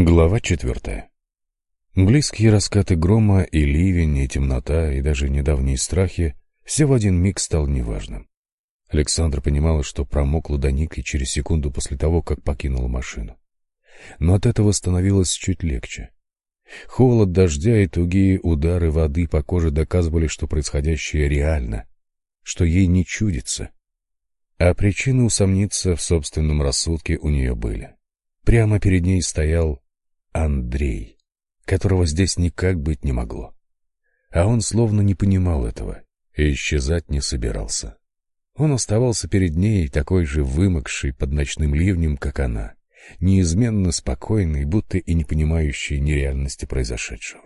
Глава четвертая. Близкие раскаты грома и ливень, и темнота, и даже недавние страхи — все в один миг стал неважным. Александр понимала, что промокла до нитки через секунду после того, как покинула машину. Но от этого становилось чуть легче. Холод дождя и тугие удары воды по коже доказывали, что происходящее реально, что ей не чудится. А причины усомниться в собственном рассудке у нее были. Прямо перед ней стоял Андрей, которого здесь никак быть не могло. А он словно не понимал этого и исчезать не собирался. Он оставался перед ней такой же вымокший под ночным ливнем, как она, неизменно спокойный, будто и не понимающий нереальности произошедшего.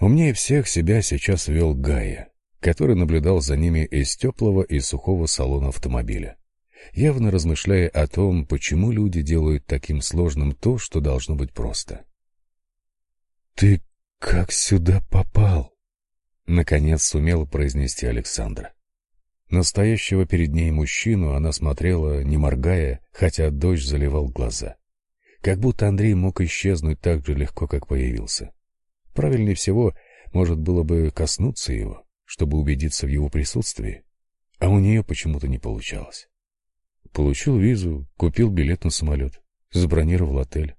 Умнее всех себя сейчас вел Гая, который наблюдал за ними из теплого и сухого салона автомобиля явно размышляя о том, почему люди делают таким сложным то, что должно быть просто. «Ты как сюда попал?» — наконец сумела произнести Александра. Настоящего перед ней мужчину она смотрела, не моргая, хотя дождь заливал глаза. Как будто Андрей мог исчезнуть так же легко, как появился. Правильнее всего, может было бы коснуться его, чтобы убедиться в его присутствии, а у нее почему-то не получалось. Получил визу, купил билет на самолет, забронировал отель.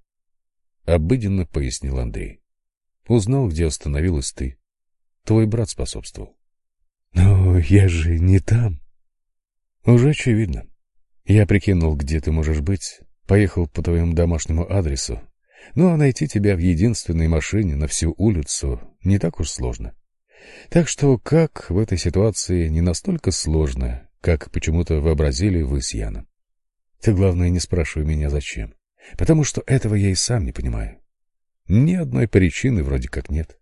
Обыденно пояснил Андрей. Узнал, где остановилась ты. Твой брат способствовал. Но я же не там. Уже очевидно. Я прикинул, где ты можешь быть, поехал по твоему домашнему адресу. Ну, а найти тебя в единственной машине на всю улицу не так уж сложно. Так что как в этой ситуации не настолько сложно, как почему-то вообразили вы с Яном. Ты, главное, не спрашивай меня, зачем. Потому что этого я и сам не понимаю. Ни одной причины вроде как нет.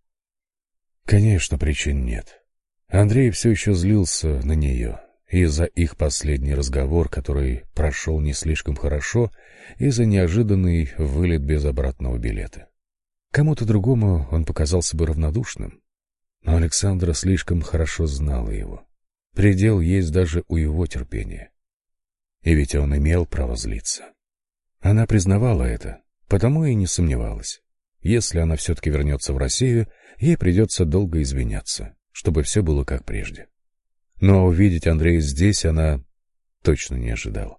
Конечно, причин нет. Андрей все еще злился на нее из-за их последний разговор, который прошел не слишком хорошо, и за неожиданный вылет без обратного билета. Кому-то другому он показался бы равнодушным, но Александра слишком хорошо знала его. Предел есть даже у его терпения. И ведь он имел право злиться. Она признавала это, потому и не сомневалась. Если она все-таки вернется в Россию, ей придется долго извиняться, чтобы все было как прежде. Но увидеть Андрея здесь она точно не ожидала.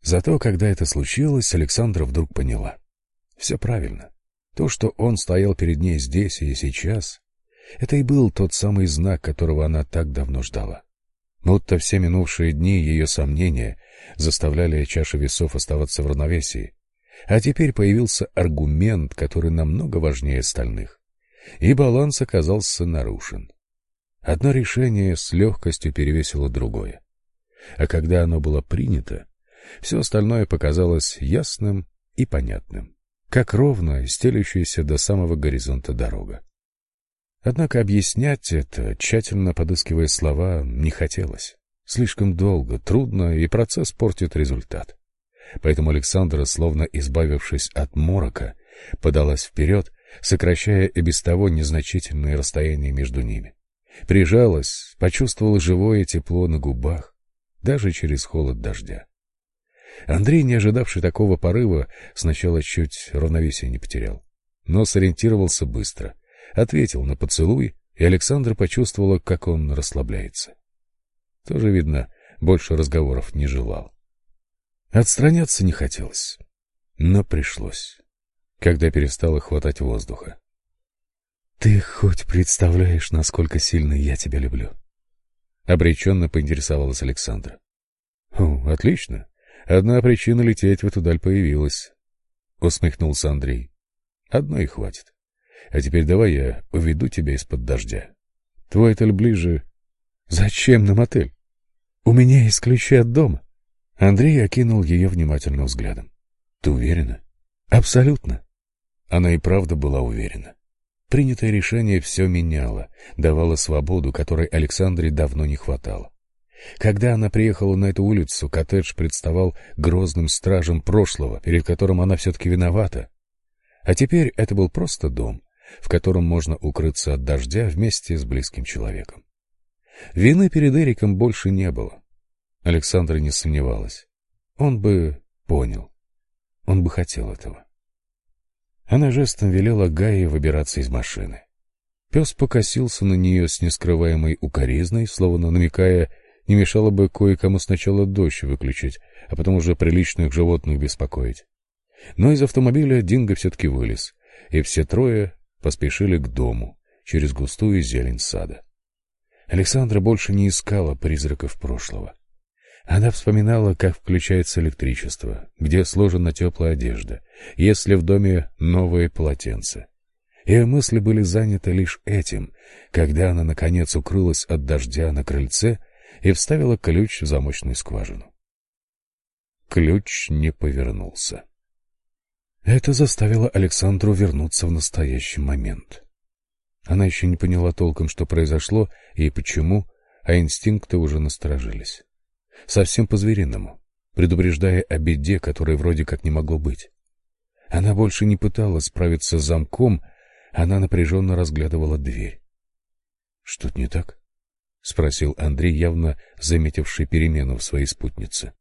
Зато, когда это случилось, Александра вдруг поняла. Все правильно. То, что он стоял перед ней здесь и сейчас, это и был тот самый знак, которого она так давно ждала. Будто все минувшие дни ее сомнения заставляли чаши весов оставаться в равновесии. А теперь появился аргумент, который намного важнее остальных. И баланс оказался нарушен. Одно решение с легкостью перевесило другое. А когда оно было принято, все остальное показалось ясным и понятным, как ровно стелющаяся до самого горизонта дорога. Однако объяснять это, тщательно подыскивая слова, не хотелось. Слишком долго, трудно, и процесс портит результат. Поэтому Александра, словно избавившись от морока, подалась вперед, сокращая и без того незначительные расстояния между ними. Прижалась, почувствовала живое тепло на губах, даже через холод дождя. Андрей, не ожидавший такого порыва, сначала чуть равновесие не потерял, но сориентировался быстро — ответил на поцелуй, и Александра почувствовала, как он расслабляется. Тоже, видно, больше разговоров не желал. Отстраняться не хотелось, но пришлось, когда перестало хватать воздуха. «Ты хоть представляешь, насколько сильно я тебя люблю?» Обреченно поинтересовалась Александра. «О, отлично. Одна причина лететь в эту даль появилась», — усмехнулся Андрей. «Одной хватит. А теперь давай я уведу тебя из-под дождя. Твой отель ближе. Зачем нам отель? У меня есть ключи от дома. Андрей окинул ее внимательным взглядом. Ты уверена? Абсолютно. Она и правда была уверена. Принятое решение все меняло, давало свободу, которой Александре давно не хватало. Когда она приехала на эту улицу, коттедж представал грозным стражем прошлого, перед которым она все-таки виновата. А теперь это был просто дом, в котором можно укрыться от дождя вместе с близким человеком. Вины перед Эриком больше не было. Александра не сомневалась. Он бы понял. Он бы хотел этого. Она жестом велела Гае выбираться из машины. Пес покосился на нее с нескрываемой укоризной, словно намекая, не мешало бы кое-кому сначала дождь выключить, а потом уже приличных животных беспокоить. Но из автомобиля Динго все-таки вылез, и все трое поспешили к дому через густую зелень сада. Александра больше не искала призраков прошлого. Она вспоминала, как включается электричество, где сложена теплая одежда, если в доме новые полотенца. Ее мысли были заняты лишь этим, когда она, наконец, укрылась от дождя на крыльце и вставила ключ в замочную скважину. Ключ не повернулся. Это заставило Александру вернуться в настоящий момент. Она еще не поняла толком, что произошло и почему, а инстинкты уже насторожились. Совсем по-звериному, предупреждая о беде, которой вроде как не могло быть. Она больше не пыталась справиться с замком, она напряженно разглядывала дверь. — Что-то не так? — спросил Андрей, явно заметивший перемену в своей спутнице.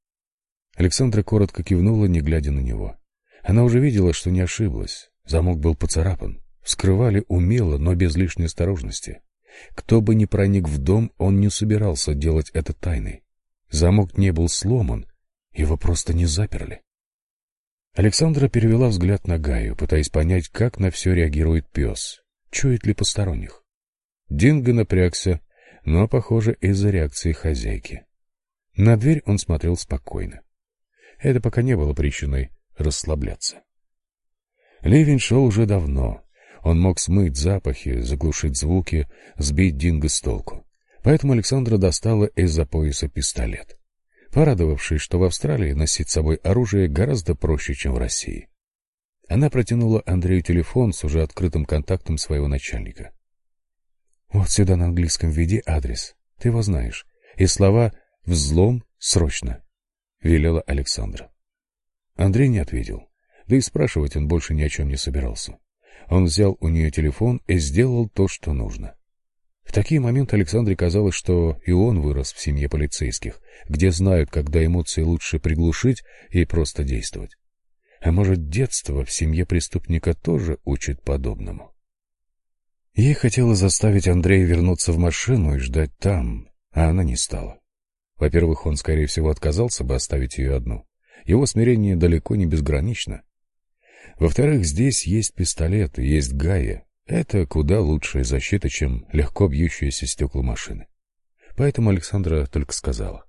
Александра коротко кивнула, не глядя на него. Она уже видела, что не ошиблась. Замок был поцарапан. Вскрывали умело, но без лишней осторожности. Кто бы ни проник в дом, он не собирался делать это тайной. Замок не был сломан, его просто не заперли. Александра перевела взгляд на Гаю, пытаясь понять, как на все реагирует пес, чует ли посторонних. Динго напрягся, но, похоже, из-за реакции хозяйки. На дверь он смотрел спокойно. Это пока не было причиной расслабляться. Ливень шел уже давно, он мог смыть запахи, заглушить звуки, сбить Динго с толку. Поэтому Александра достала из-за пояса пистолет, порадовавшись, что в Австралии носить с собой оружие гораздо проще, чем в России. Она протянула Андрею телефон с уже открытым контактом своего начальника. «Вот сюда на английском введи адрес, ты его знаешь, и слова «взлом срочно», — велела Александра. Андрей не ответил, да и спрашивать он больше ни о чем не собирался. Он взял у нее телефон и сделал то, что нужно. В такие моменты Александре казалось, что и он вырос в семье полицейских, где знают, когда эмоции лучше приглушить и просто действовать. А может, детство в семье преступника тоже учит подобному? Ей хотелось заставить Андрея вернуться в машину и ждать там, а она не стала. Во-первых, он, скорее всего, отказался бы оставить ее одну. Его смирение далеко не безгранично. Во-вторых, здесь есть пистолет есть Гая. Это куда лучшая защита, чем легко бьющиеся стекла машины. Поэтому Александра только сказала.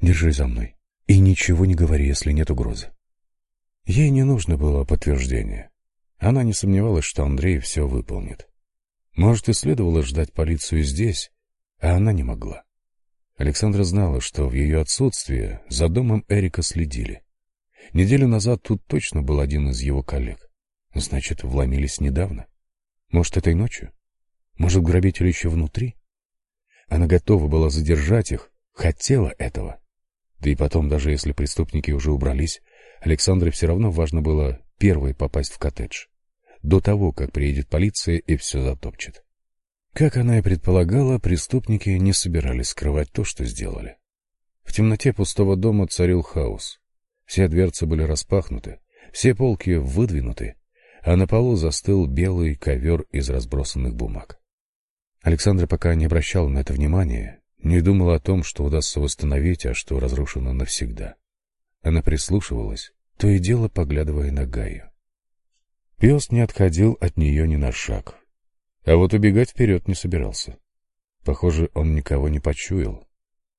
«Держи за мной. И ничего не говори, если нет угрозы». Ей не нужно было подтверждения. Она не сомневалась, что Андрей все выполнит. Может, и следовало ждать полицию здесь, а она не могла. Александра знала, что в ее отсутствие за домом Эрика следили. Неделю назад тут точно был один из его коллег. Значит, вломились недавно. Может, этой ночью? Может, грабители еще внутри? Она готова была задержать их, хотела этого. Да и потом, даже если преступники уже убрались, Александре все равно важно было первой попасть в коттедж. До того, как приедет полиция и все затопчет. Как она и предполагала, преступники не собирались скрывать то, что сделали. В темноте пустого дома царил хаос. Все дверцы были распахнуты, все полки выдвинуты, а на полу застыл белый ковер из разбросанных бумаг. Александра пока не обращала на это внимания, не думала о том, что удастся восстановить, а что разрушено навсегда. Она прислушивалась, то и дело поглядывая на Гаю. Пес не отходил от нее ни на шаг, а вот убегать вперед не собирался. Похоже, он никого не почуял.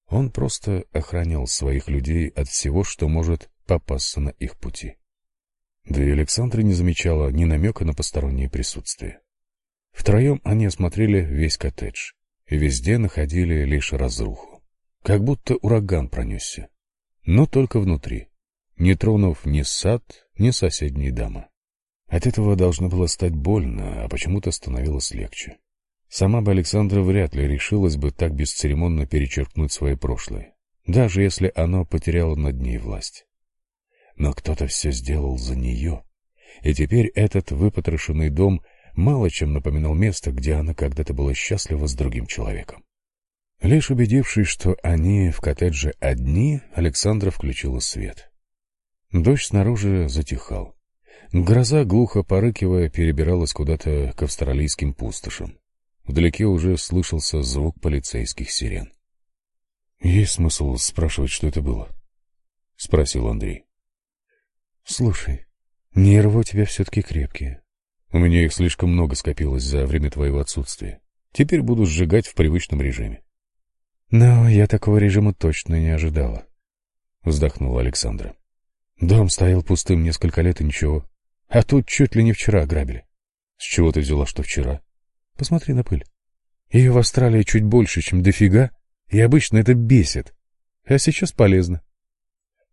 Он просто охранял своих людей от всего, что может попасться на их пути. Да и Александра не замечала ни намека на постороннее присутствие. Втроем они осмотрели весь коттедж, и везде находили лишь разруху. Как будто ураган пронесся. Но только внутри, не тронув ни сад, ни соседние дома. От этого должно было стать больно, а почему-то становилось легче. Сама бы Александра вряд ли решилась бы так бесцеремонно перечеркнуть свое прошлое, даже если оно потеряло над ней власть но кто-то все сделал за нее. И теперь этот выпотрошенный дом мало чем напоминал место, где она когда-то была счастлива с другим человеком. Лишь убедившись, что они в коттедже одни, Александра включила свет. Дождь снаружи затихал. Гроза, глухо порыкивая, перебиралась куда-то к австралийским пустошам. Вдалеке уже слышался звук полицейских сирен. — Есть смысл спрашивать, что это было? — спросил Андрей. — Слушай, нервы у тебя все-таки крепкие. У меня их слишком много скопилось за время твоего отсутствия. Теперь буду сжигать в привычном режиме. — Но я такого режима точно не ожидала, — вздохнула Александра. Дом стоял пустым несколько лет и ничего. А тут чуть ли не вчера ограбили. С чего ты взяла, что вчера? Посмотри на пыль. Ее в Австралии чуть больше, чем дофига, и обычно это бесит. А сейчас полезно.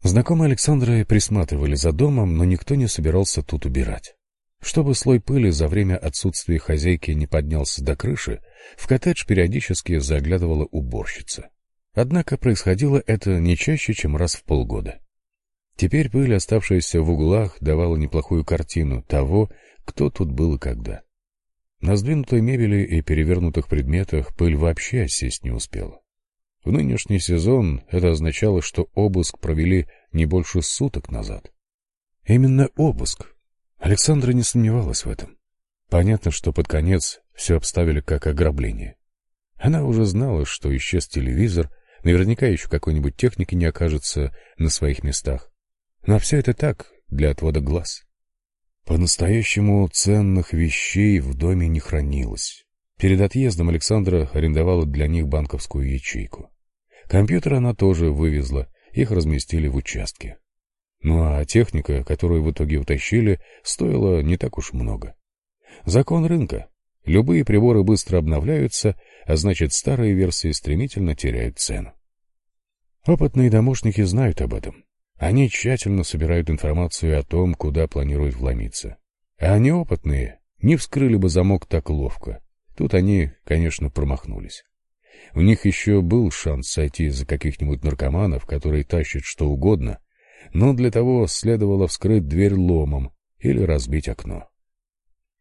Знакомые Александры присматривали за домом, но никто не собирался тут убирать. Чтобы слой пыли за время отсутствия хозяйки не поднялся до крыши, в коттедж периодически заглядывала уборщица. Однако происходило это не чаще, чем раз в полгода. Теперь пыль, оставшаяся в углах, давала неплохую картину того, кто тут был и когда. На сдвинутой мебели и перевернутых предметах пыль вообще осесть не успела. В нынешний сезон это означало, что обыск провели не больше суток назад. Именно обыск. Александра не сомневалась в этом. Понятно, что под конец все обставили как ограбление. Она уже знала, что исчез телевизор, наверняка еще какой-нибудь техники не окажется на своих местах. Но все это так, для отвода глаз. По-настоящему ценных вещей в доме не хранилось. Перед отъездом Александра арендовала для них банковскую ячейку. Компьютер она тоже вывезла, их разместили в участке. Ну а техника, которую в итоге утащили, стоила не так уж много. Закон рынка. Любые приборы быстро обновляются, а значит старые версии стремительно теряют цену. Опытные домушники знают об этом. Они тщательно собирают информацию о том, куда планируют вломиться. А неопытные не вскрыли бы замок так ловко. Тут они, конечно, промахнулись. У них еще был шанс сойти за каких-нибудь наркоманов, которые тащат что угодно, но для того следовало вскрыть дверь ломом или разбить окно.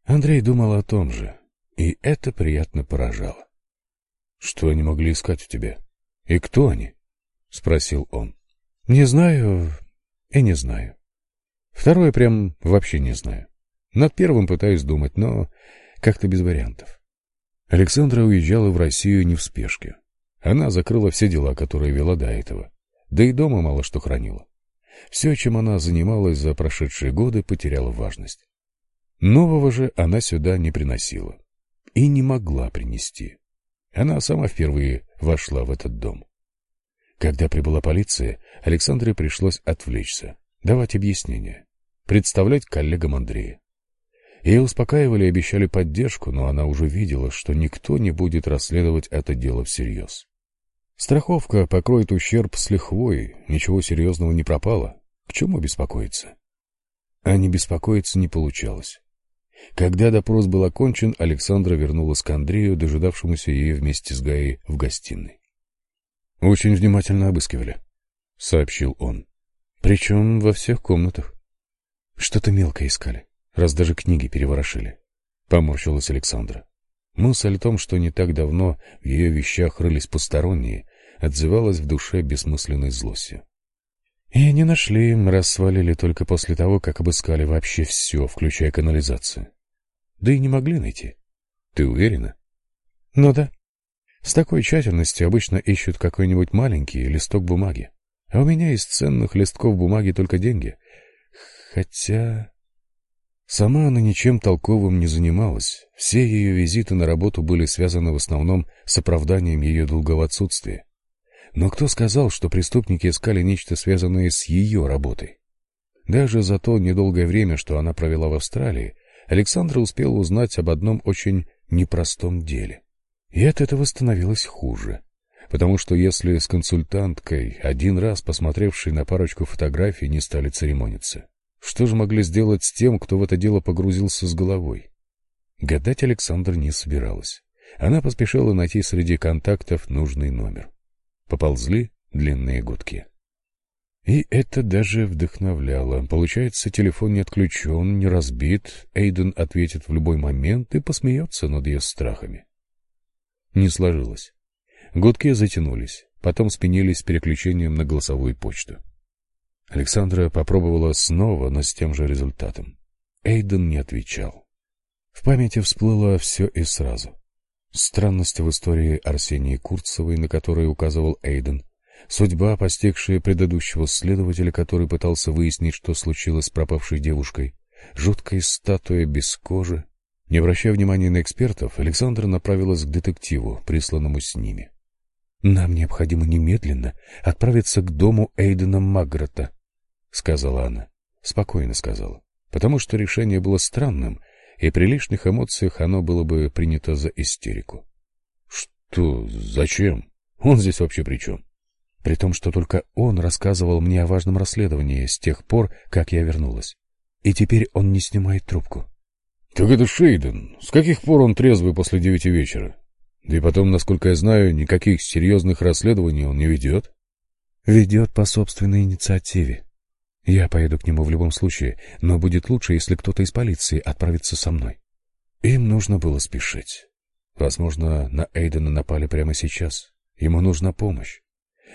Андрей думал о том же, и это приятно поражало. — Что они могли искать у тебя? И кто они? — спросил он. Не знаю и не знаю. Второе прям вообще не знаю. Над первым пытаюсь думать, но как-то без вариантов. Александра уезжала в Россию не в спешке. Она закрыла все дела, которые вела до этого. Да и дома мало что хранила. Все, чем она занималась за прошедшие годы, потеряло важность. Нового же она сюда не приносила. И не могла принести. Она сама впервые вошла в этот дом. Когда прибыла полиция, Александре пришлось отвлечься, давать объяснения, представлять коллегам Андрея. Ее успокаивали и обещали поддержку, но она уже видела, что никто не будет расследовать это дело всерьез. Страховка покроет ущерб с лихвой, ничего серьезного не пропало. К чему беспокоиться? А не беспокоиться не получалось. Когда допрос был окончен, Александра вернулась к Андрею, дожидавшемуся ее вместе с Гаей в гостиной. «Очень внимательно обыскивали», — сообщил он. «Причем во всех комнатах. Что-то мелкое искали, раз даже книги переворошили», — поморщилась Александра. Мысль о том, что не так давно в ее вещах рылись посторонние, отзывалась в душе бессмысленной злостью. И не нашли, раз свалили только после того, как обыскали вообще все, включая канализацию. Да и не могли найти. Ты уверена? Ну да. С такой тщательностью обычно ищут какой-нибудь маленький листок бумаги. А у меня из ценных листков бумаги только деньги. Хотя... Сама она ничем толковым не занималась. Все ее визиты на работу были связаны в основном с оправданием ее долгого отсутствия. Но кто сказал, что преступники искали нечто связанное с ее работой? Даже за то недолгое время, что она провела в Австралии, Александра успела узнать об одном очень непростом деле. И от этого становилось хуже. Потому что если с консультанткой, один раз посмотревшей на парочку фотографий, не стали церемониться, что же могли сделать с тем, кто в это дело погрузился с головой? Гадать Александр не собиралась. Она поспешила найти среди контактов нужный номер. Поползли длинные гудки. И это даже вдохновляло. Получается, телефон не отключен, не разбит, Эйден ответит в любой момент и посмеется над ее страхами. Не сложилось. Гудки затянулись, потом спинились с переключением на голосовую почту. Александра попробовала снова, но с тем же результатом. Эйден не отвечал. В памяти всплыло все и сразу. Странности в истории Арсении Курцевой, на которые указывал Эйден, судьба, постигшая предыдущего следователя, который пытался выяснить, что случилось с пропавшей девушкой, жуткая статуя без кожи. Не обращая внимания на экспертов, Александра направилась к детективу, присланному с ними. «Нам необходимо немедленно отправиться к дому Эйдена Маграта», — сказала она. Спокойно сказала, потому что решение было странным, и при лишних эмоциях оно было бы принято за истерику. «Что? Зачем? Он здесь вообще при чем?» При том, что только он рассказывал мне о важном расследовании с тех пор, как я вернулась. И теперь он не снимает трубку. «Так это Шейден. С каких пор он трезвый после девяти вечера? Да и потом, насколько я знаю, никаких серьезных расследований он не ведет». «Ведет по собственной инициативе. Я поеду к нему в любом случае, но будет лучше, если кто-то из полиции отправится со мной». Им нужно было спешить. Возможно, на Эйдена напали прямо сейчас. Ему нужна помощь.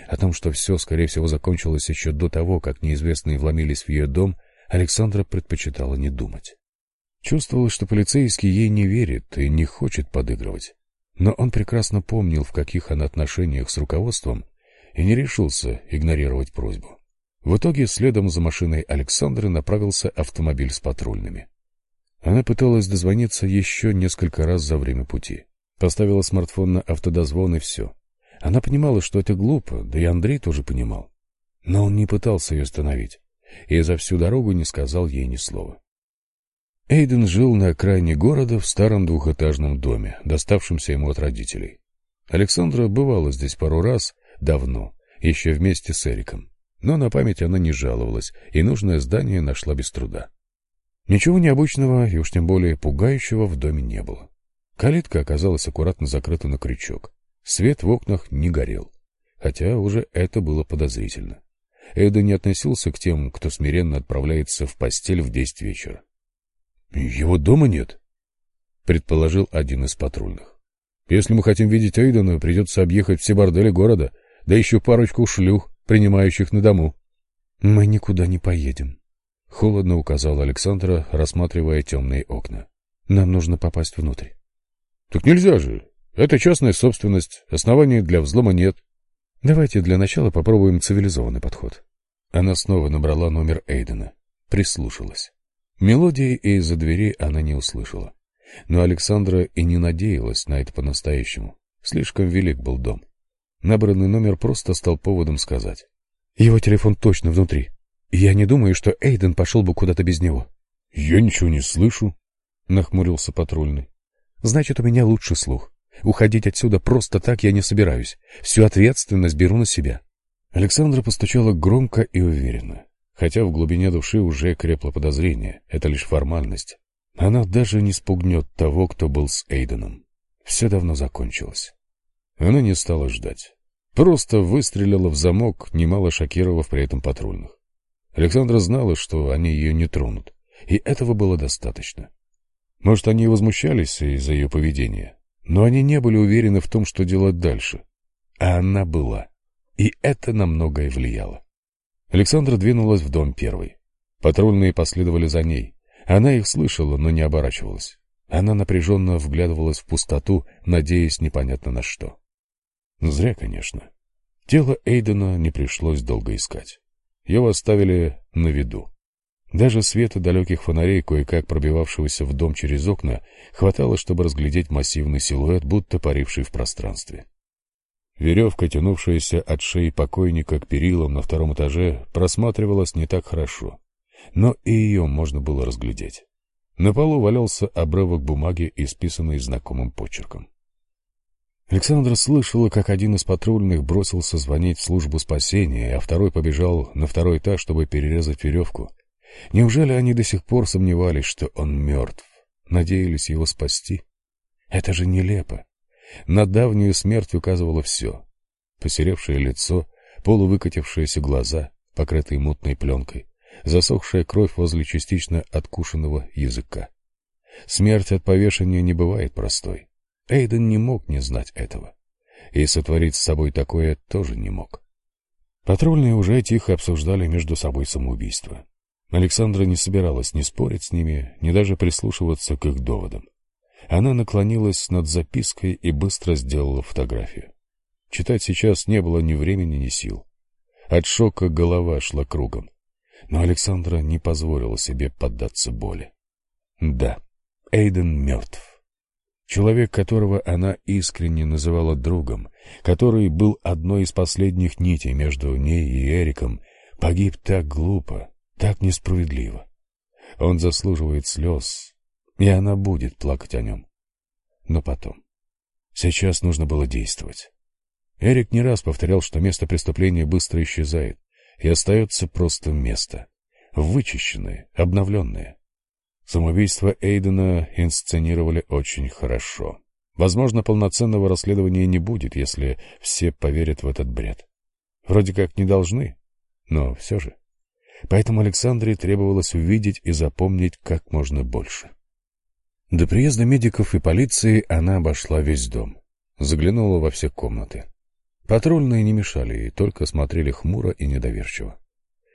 О том, что все, скорее всего, закончилось еще до того, как неизвестные вломились в ее дом, Александра предпочитала не думать. Чувствовала, что полицейский ей не верит и не хочет подыгрывать. Но он прекрасно помнил, в каких она отношениях с руководством, и не решился игнорировать просьбу. В итоге следом за машиной Александры направился автомобиль с патрульными. Она пыталась дозвониться еще несколько раз за время пути. Поставила смартфон на автодозвон и все. Она понимала, что это глупо, да и Андрей тоже понимал. Но он не пытался ее остановить, и за всю дорогу не сказал ей ни слова. Эйден жил на окраине города в старом двухэтажном доме, доставшемся ему от родителей. Александра бывала здесь пару раз, давно, еще вместе с Эриком. Но на память она не жаловалась, и нужное здание нашла без труда. Ничего необычного и уж тем более пугающего в доме не было. Калитка оказалась аккуратно закрыта на крючок. Свет в окнах не горел, хотя уже это было подозрительно. Эда не относился к тем, кто смиренно отправляется в постель в десять вечера. — Его дома нет, — предположил один из патрульных. — Если мы хотим видеть Эйдена, придется объехать все бордели города, да еще парочку шлюх, принимающих на дому. — Мы никуда не поедем, — холодно указал Александра, рассматривая темные окна. — Нам нужно попасть внутрь. — Так нельзя же, это частная собственность, оснований для взлома нет. Давайте для начала попробуем цивилизованный подход. Она снова набрала номер Эйдена, прислушалась. Мелодии из-за двери она не услышала. Но Александра и не надеялась на это по-настоящему. Слишком велик был дом. Набранный номер просто стал поводом сказать. Его телефон точно внутри. Я не думаю, что Эйден пошел бы куда-то без него. — Я ничего не слышу, — нахмурился патрульный. — Значит, у меня лучший слух. Уходить отсюда просто так я не собираюсь. Всю ответственность беру на себя. Александра постучала громко и уверенно, хотя в глубине души уже крепло подозрение. Это лишь формальность. Она даже не спугнет того, кто был с Эйденом. Все давно закончилось. Она не стала ждать. Просто выстрелила в замок, немало шокировав при этом патрульных. Александра знала, что они ее не тронут, и этого было достаточно. Может, они и возмущались из-за ее поведения, но они не были уверены в том, что делать дальше. А она была. И это на многое влияло. Александра двинулась в дом первой. Патрульные последовали за ней. Она их слышала, но не оборачивалась. Она напряженно вглядывалась в пустоту, надеясь непонятно на что. Зря, конечно. Тело Эйдена не пришлось долго искать. Его оставили на виду. Даже света далеких фонарей, кое-как пробивавшегося в дом через окна, хватало, чтобы разглядеть массивный силуэт, будто паривший в пространстве. Веревка, тянувшаяся от шеи покойника к перилам на втором этаже, просматривалась не так хорошо, но и ее можно было разглядеть. На полу валялся обрывок бумаги, исписанный знакомым почерком. Александра слышала, как один из патрульных бросился звонить в службу спасения, а второй побежал на второй этаж, чтобы перерезать веревку, Неужели они до сих пор сомневались, что он мертв? Надеялись его спасти? Это же нелепо. На давнюю смерть указывало все. Посеревшее лицо, полувыкатившиеся глаза, покрытые мутной пленкой, засохшая кровь возле частично откушенного языка. Смерть от повешения не бывает простой. Эйден не мог не знать этого. И сотворить с собой такое тоже не мог. Патрульные уже тихо обсуждали между собой самоубийство. Александра не собиралась ни спорить с ними, ни даже прислушиваться к их доводам. Она наклонилась над запиской и быстро сделала фотографию. Читать сейчас не было ни времени, ни сил. От шока голова шла кругом. Но Александра не позволила себе поддаться боли. Да, Эйден мертв. Человек, которого она искренне называла другом, который был одной из последних нитей между ней и Эриком, погиб так глупо, так несправедливо. Он заслуживает слез, и она будет плакать о нем. Но потом. Сейчас нужно было действовать. Эрик не раз повторял, что место преступления быстро исчезает, и остается просто место. Вычищенное, обновленное. Самоубийство Эйдена инсценировали очень хорошо. Возможно, полноценного расследования не будет, если все поверят в этот бред. Вроде как не должны, но все же. Поэтому Александре требовалось увидеть и запомнить как можно больше. До приезда медиков и полиции она обошла весь дом. Заглянула во все комнаты. Патрульные не мешали и только смотрели хмуро и недоверчиво.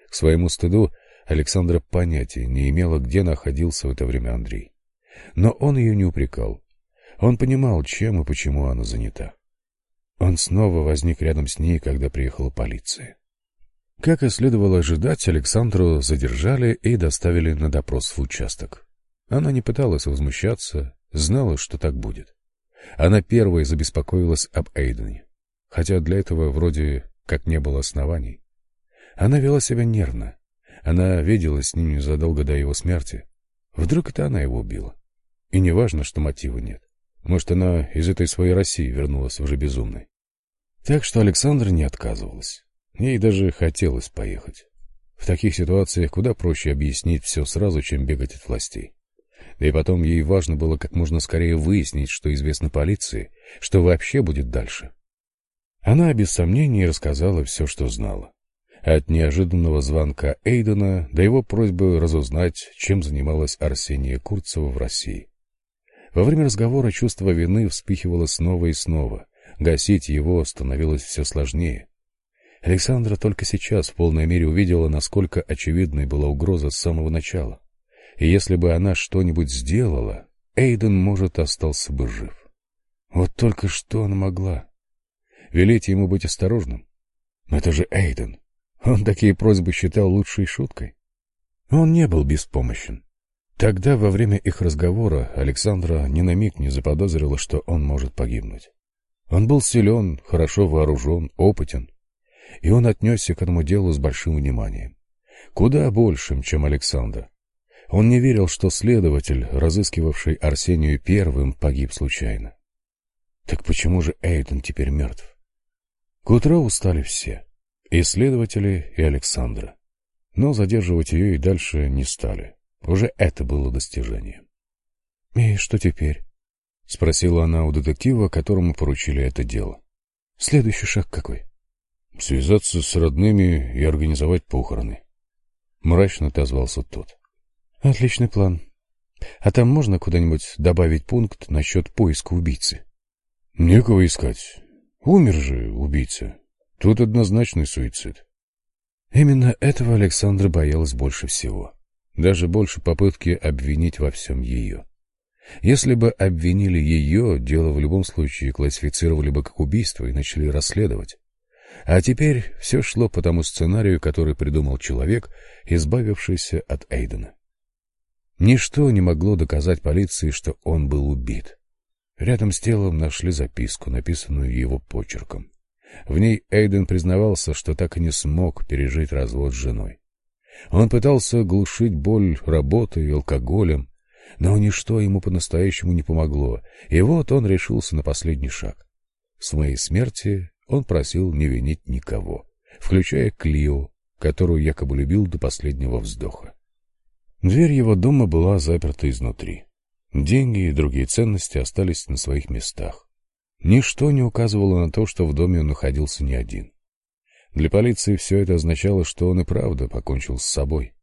К своему стыду Александра понятия не имела, где находился в это время Андрей. Но он ее не упрекал. Он понимал, чем и почему она занята. Он снова возник рядом с ней, когда приехала полиция. Как и следовало ожидать, Александру задержали и доставили на допрос в участок. Она не пыталась возмущаться, знала, что так будет. Она первой забеспокоилась об Эйдене, хотя для этого вроде как не было оснований. Она вела себя нервно, она виделась с ним незадолго до его смерти. Вдруг это она его убила? И не важно, что мотива нет. Может, она из этой своей России вернулась уже безумной. Так что Александра не отказывалась. Ей даже хотелось поехать. В таких ситуациях куда проще объяснить все сразу, чем бегать от властей. Да и потом ей важно было как можно скорее выяснить, что известно полиции, что вообще будет дальше. Она без сомнений рассказала все, что знала. От неожиданного звонка Эйдена до его просьбы разузнать, чем занималась Арсения Курцева в России. Во время разговора чувство вины вспыхивало снова и снова. Гасить его становилось все сложнее. Александра только сейчас в полной мере увидела, насколько очевидной была угроза с самого начала. И если бы она что-нибудь сделала, Эйден, может, остался бы жив. Вот только что она могла. Велеть ему быть осторожным? Но это же Эйден. Он такие просьбы считал лучшей шуткой. Он не был беспомощен. Тогда, во время их разговора, Александра ни на миг не заподозрила, что он может погибнуть. Он был силен, хорошо вооружен, опытен, и он отнесся к этому делу с большим вниманием. Куда большим, чем Александр. Он не верил, что следователь, разыскивавший Арсению первым, погиб случайно. Так почему же Эйден теперь мертв? К утру устали все. И следователи, и Александра. Но задерживать ее и дальше не стали. Уже это было достижением. — И что теперь? — спросила она у детектива, которому поручили это дело. — Следующий шаг какой? — Связаться с родными и организовать похороны. Мрачно отозвался тот. — Отличный план. А там можно куда-нибудь добавить пункт насчет поиска убийцы? — Некого искать. Умер же убийца. Тут однозначный суицид. Именно этого Александра боялась больше всего. Даже больше попытки обвинить во всем ее. Если бы обвинили ее, дело в любом случае классифицировали бы как убийство и начали расследовать. А теперь все шло по тому сценарию, который придумал человек, избавившийся от Эйдена. Ничто не могло доказать полиции, что он был убит. Рядом с телом нашли записку, написанную его почерком. В ней Эйден признавался, что так и не смог пережить развод с женой. Он пытался глушить боль работой и алкоголем, но ничто ему по-настоящему не помогло, и вот он решился на последний шаг. С моей смерти он просил не винить никого, включая Клио, которую якобы любил до последнего вздоха. Дверь его дома была заперта изнутри. Деньги и другие ценности остались на своих местах. Ничто не указывало на то, что в доме он находился не один. Для полиции все это означало, что он и правда покончил с собой.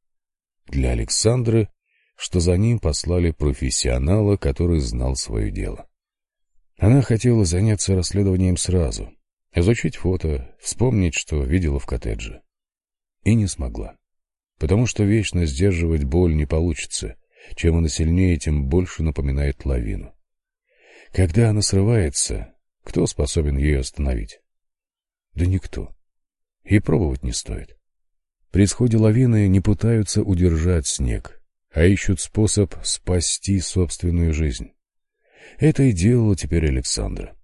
Для Александры, что за ним послали профессионала, который знал свое дело. Она хотела заняться расследованием сразу, изучить фото, вспомнить, что видела в коттедже. И не смогла. потому что вечно сдерживать боль не получится. Чем она сильнее, тем больше напоминает лавину. Когда она срывается, кто способен ее остановить? Да никто. И пробовать не стоит. При исходе лавины не пытаются удержать снег, а ищут способ спасти собственную жизнь. Это и делала теперь Александра.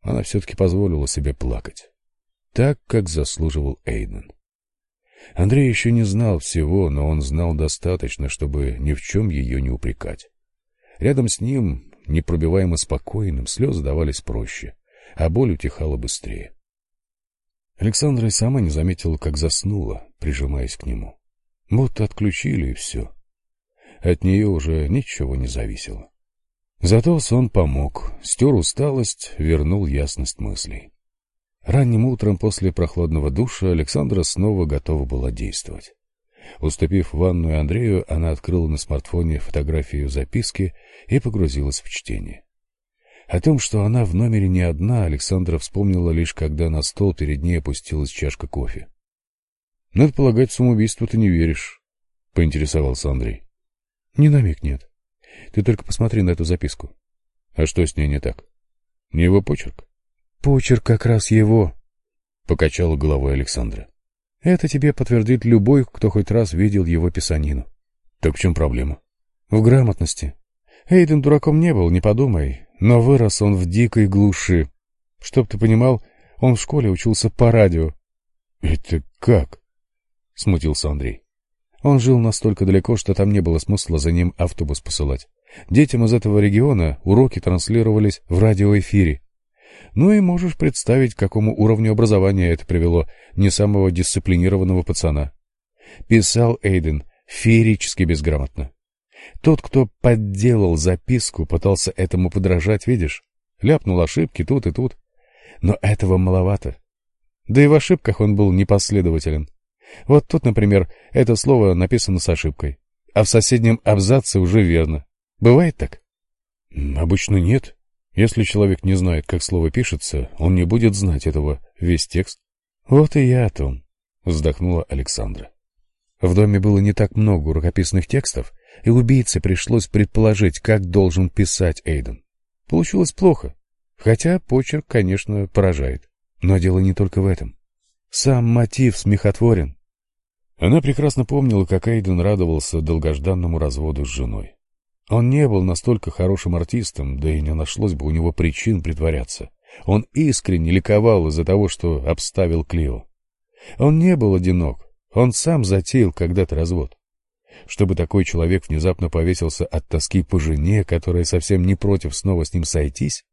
Она все-таки позволила себе плакать. Так, как заслуживал Эйден. Андрей еще не знал всего, но он знал достаточно, чтобы ни в чем ее не упрекать. Рядом с ним, непробиваемо спокойным, слезы давались проще, а боль утихала быстрее. Александра и сама не заметила, как заснула, прижимаясь к нему. Будто отключили, и все. От нее уже ничего не зависело. Зато сон помог, стер усталость, вернул ясность мыслей. Ранним утром после прохладного душа Александра снова готова была действовать. Уступив ванную Андрею, она открыла на смартфоне фотографию записки и погрузилась в чтение. О том, что она в номере не одна, Александра вспомнила лишь, когда на стол перед ней опустилась чашка кофе. — Надо полагать, в самоубийство ты не веришь, — поинтересовался Андрей. — Ни на миг нет. Ты только посмотри на эту записку. — А что с ней не так? Не его почерк? Почерк как раз его, — покачала головой Александра. Это тебе подтвердит любой, кто хоть раз видел его писанину. Так в чем проблема? В грамотности. Эйден дураком не был, не подумай, но вырос он в дикой глуши. Чтоб ты понимал, он в школе учился по радио. — Это как? — смутился Андрей. Он жил настолько далеко, что там не было смысла за ним автобус посылать. Детям из этого региона уроки транслировались в радиоэфире. Ну и можешь представить, к какому уровню образования это привело не самого дисциплинированного пацана. Писал Эйден феерически безграмотно. Тот, кто подделал записку, пытался этому подражать, видишь? Ляпнул ошибки тут и тут. Но этого маловато. Да и в ошибках он был непоследователен. Вот тут, например, это слово написано с ошибкой, а в соседнем абзаце уже верно. Бывает так? Обычно нет, если человек не знает, как слово пишется, он не будет знать этого весь текст. Вот и я о том, вздохнула Александра. В доме было не так много рукописных текстов, и убийце пришлось предположить, как должен писать Эйден. Получилось плохо, хотя почерк, конечно, поражает. Но дело не только в этом. Сам мотив смехотворен. Она прекрасно помнила, как Эйден радовался долгожданному разводу с женой. Он не был настолько хорошим артистом, да и не нашлось бы у него причин притворяться. Он искренне ликовал из-за того, что обставил Клио. Он не был одинок, он сам затеял когда-то развод. Чтобы такой человек внезапно повесился от тоски по жене, которая совсем не против снова с ним сойтись?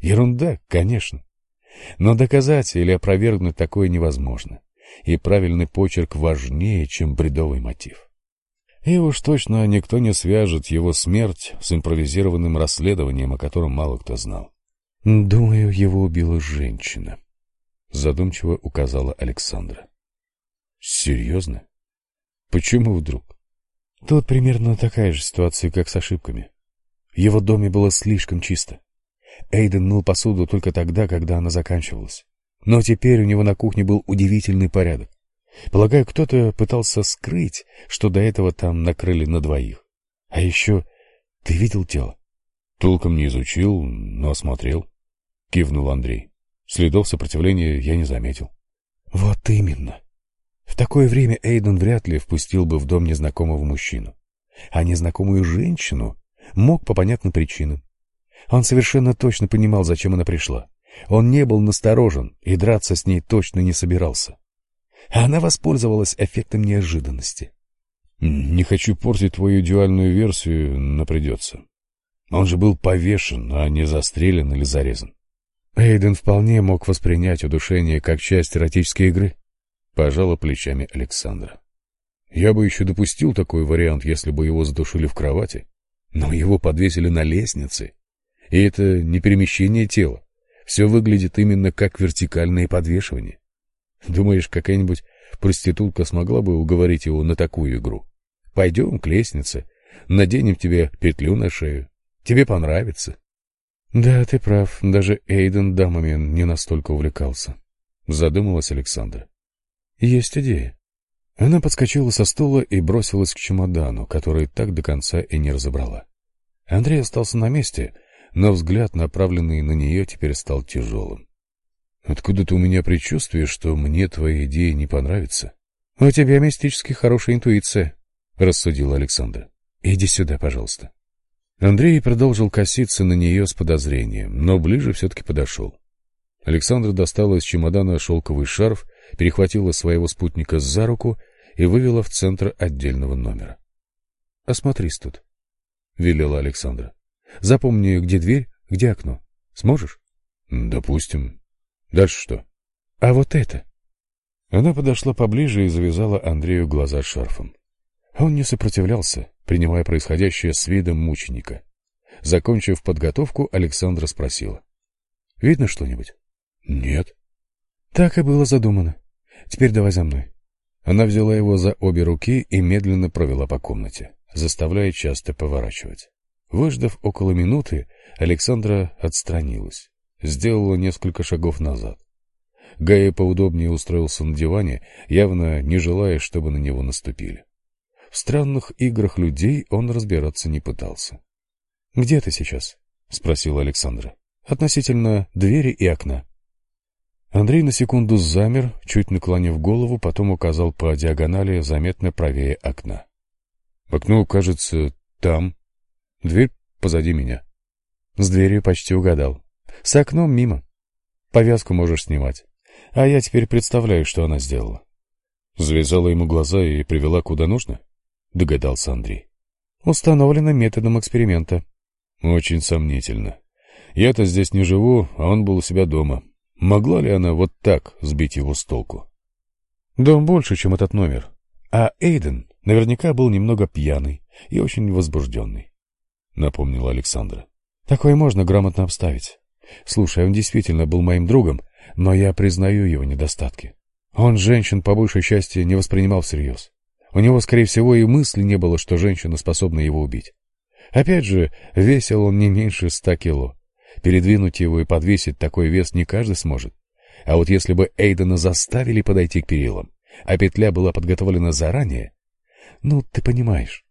Ерунда, конечно. Но доказать или опровергнуть такое невозможно. И правильный почерк важнее, чем бредовый мотив. И уж точно никто не свяжет его смерть с импровизированным расследованием, о котором мало кто знал. «Думаю, его убила женщина», — задумчиво указала Александра. «Серьезно? Почему вдруг?» «Тут примерно такая же ситуация, как с ошибками. В его доме было слишком чисто. Эйден мыл посуду только тогда, когда она заканчивалась. Но теперь у него на кухне был удивительный порядок. Полагаю, кто-то пытался скрыть, что до этого там накрыли на двоих. А еще ты видел тело? Толком не изучил, но осмотрел. Кивнул Андрей. Следов сопротивления я не заметил. Вот именно. В такое время Эйден вряд ли впустил бы в дом незнакомого мужчину. А незнакомую женщину мог по понятным причинам. Он совершенно точно понимал, зачем она пришла. Он не был насторожен и драться с ней точно не собирался а она воспользовалась эффектом неожиданности. «Не хочу портить твою дуальную версию, но придется. Он же был повешен, а не застрелен или зарезан». Эйден вполне мог воспринять удушение как часть эротической игры. Пожала плечами Александра. Я бы еще допустил такой вариант, если бы его задушили в кровати. Но его подвесили на лестнице. И это не перемещение тела. Все выглядит именно как вертикальное подвешивание. Думаешь, какая-нибудь проститутка смогла бы уговорить его на такую игру? Пойдем к лестнице, наденем тебе петлю на шею. Тебе понравится. Да, ты прав, даже Эйден дамами не настолько увлекался. Задумалась Александра. Есть идея. Она подскочила со стула и бросилась к чемодану, который так до конца и не разобрала. Андрей остался на месте, но взгляд, направленный на нее, теперь стал тяжелым. «Откуда-то у меня предчувствие, что мне твоя идея не понравится». «У тебя мистически хорошая интуиция», — рассудил Александр. «Иди сюда, пожалуйста». Андрей продолжил коситься на нее с подозрением, но ближе все-таки подошел. Александра достала из чемодана шелковый шарф, перехватила своего спутника за руку и вывела в центр отдельного номера. — Осмотрись тут, — велела Александра. — Запомни, где дверь, где окно. Сможешь? — Допустим. Дальше что? — А вот это. Она подошла поближе и завязала Андрею глаза шарфом. Он не сопротивлялся, принимая происходящее с видом мученика. Закончив подготовку, Александра спросила. — Видно что-нибудь? — Нет. — Так и было задумано. Теперь давай за мной. Она взяла его за обе руки и медленно провела по комнате, заставляя часто поворачивать. Выждав около минуты, Александра отстранилась, сделала несколько шагов назад. Гая поудобнее устроился на диване, явно не желая, чтобы на него наступили. В странных играх людей он разбираться не пытался. — Где ты сейчас? — спросила Александра. — Относительно двери и окна. Андрей на секунду замер, чуть наклонив голову, потом указал по диагонали заметно правее окна. — Окно, кажется, там. Дверь позади меня. С дверью почти угадал. С окном мимо. Повязку можешь снимать. А я теперь представляю, что она сделала. Завязала ему глаза и привела куда нужно? — догадался Андрей. Установлено методом эксперимента. Очень сомнительно. Я-то здесь не живу, а он был у себя дома. Могла ли она вот так сбить его с толку? Дом больше, чем этот номер. А Эйден наверняка был немного пьяный и очень возбужденный, — напомнила Александра. Такое можно грамотно обставить. Слушай, он действительно был моим другом, но я признаю его недостатки. Он женщин по большей части не воспринимал всерьез. У него, скорее всего, и мысли не было, что женщина способна его убить. Опять же, весил он не меньше ста кило. Передвинуть его и подвесить такой вес не каждый сможет. А вот если бы Эйдена заставили подойти к перилам, а петля была подготовлена заранее, ну, ты понимаешь.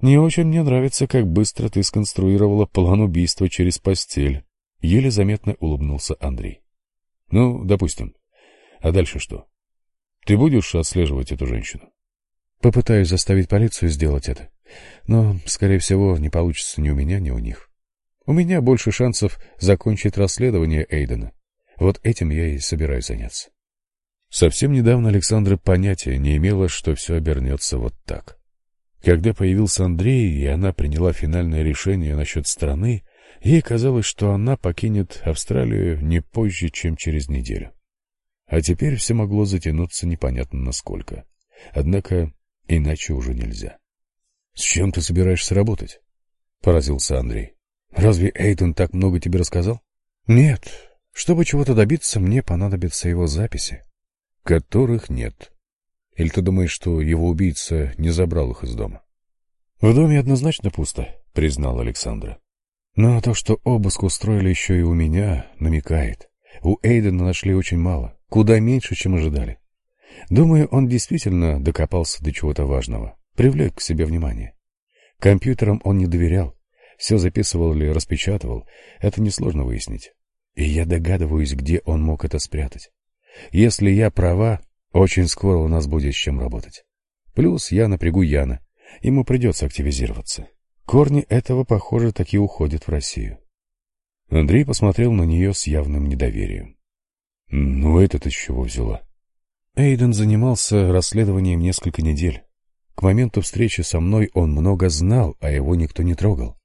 Не очень мне нравится, как быстро ты сконструировала план убийства через постель. Еле заметно улыбнулся Андрей. Ну, допустим. А дальше что? Ты будешь отслеживать эту женщину? Попытаюсь заставить полицию сделать это. Но, скорее всего, не получится ни у меня, ни у них. У меня больше шансов закончить расследование Эйдена. Вот этим я и собираюсь заняться. Совсем недавно Александра понятия не имела, что все обернется вот так. Когда появился Андрей, и она приняла финальное решение насчет страны, ей казалось, что она покинет Австралию не позже, чем через неделю. А теперь все могло затянуться непонятно насколько. Однако иначе уже нельзя. — С чем ты собираешься работать? — поразился Андрей. Разве Эйден так много тебе рассказал? Нет. Чтобы чего-то добиться, мне понадобятся его записи. Которых нет. Или ты думаешь, что его убийца не забрал их из дома? В доме однозначно пусто, признал Александра. Но то, что обыск устроили еще и у меня, намекает. У Эйдена нашли очень мало, куда меньше, чем ожидали. Думаю, он действительно докопался до чего-то важного, привлек к себе внимание. Компьютерам он не доверял, все записывал или распечатывал, это несложно выяснить. И я догадываюсь, где он мог это спрятать. Если я права, очень скоро у нас будет с чем работать. Плюс я напрягу Яна, ему придется активизироваться. Корни этого, похоже, таки уходят в Россию. Андрей посмотрел на нее с явным недоверием. «Ну, это-то с чего взяла?» Эйден занимался расследованием несколько недель. К моменту встречи со мной он много знал, а его никто не трогал.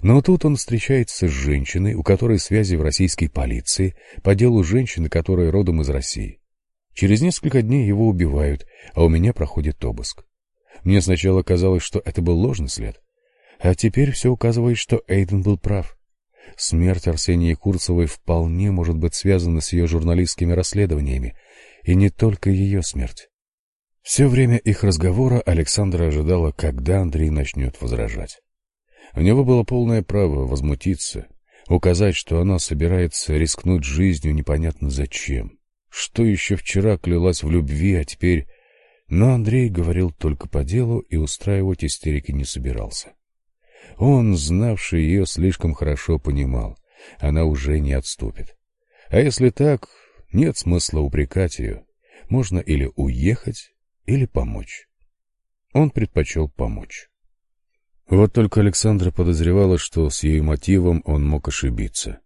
Но тут он встречается с женщиной, у которой связи в российской полиции, по делу женщины, которая родом из России. Через несколько дней его убивают, а у меня проходит обыск. Мне сначала казалось, что это был ложный след. А теперь все указывает, что Эйден был прав. Смерть Арсении Курцевой вполне может быть связана с ее журналистскими расследованиями, и не только ее смерть. Все время их разговора Александра ожидала, когда Андрей начнет возражать. У него было полное право возмутиться, указать, что она собирается рискнуть жизнью непонятно зачем. Что еще вчера клялась в любви, а теперь Но Андрей говорил только по делу и устраивать истерики не собирался. Он, знавший ее, слишком хорошо понимал, она уже не отступит. А если так, нет смысла упрекать ее. Можно или уехать, или помочь. Он предпочел помочь. Вот только Александра подозревала, что с ее мотивом он мог ошибиться.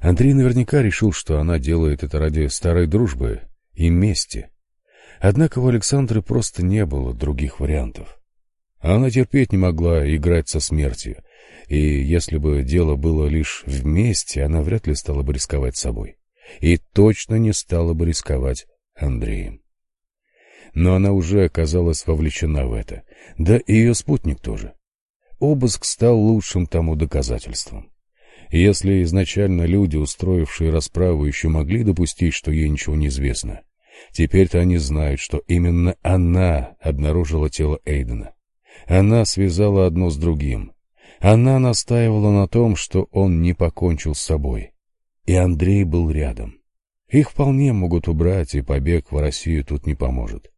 Андрей наверняка решил, что она делает это ради старой дружбы и мести. Однако у Александры просто не было других вариантов. Она терпеть не могла играть со смертью, и если бы дело было лишь вместе, она вряд ли стала бы рисковать собой. И точно не стала бы рисковать Андреем. Но она уже оказалась вовлечена в это, да и ее спутник тоже. Обыск стал лучшим тому доказательством. Если изначально люди, устроившие расправу, еще могли допустить, что ей ничего не известно, теперь-то они знают, что именно она обнаружила тело Эйдена. Она связала одно с другим. Она настаивала на том, что он не покончил с собой. И Андрей был рядом. Их вполне могут убрать, и побег в Россию тут не поможет.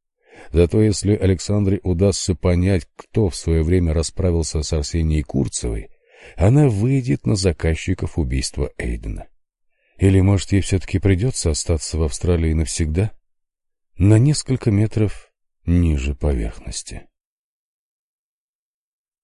Зато если Александре удастся понять, кто в свое время расправился с Арсенией Курцевой, она выйдет на заказчиков убийства Эйдена. Или, может, ей все-таки придется остаться в Австралии навсегда? На несколько метров ниже поверхности.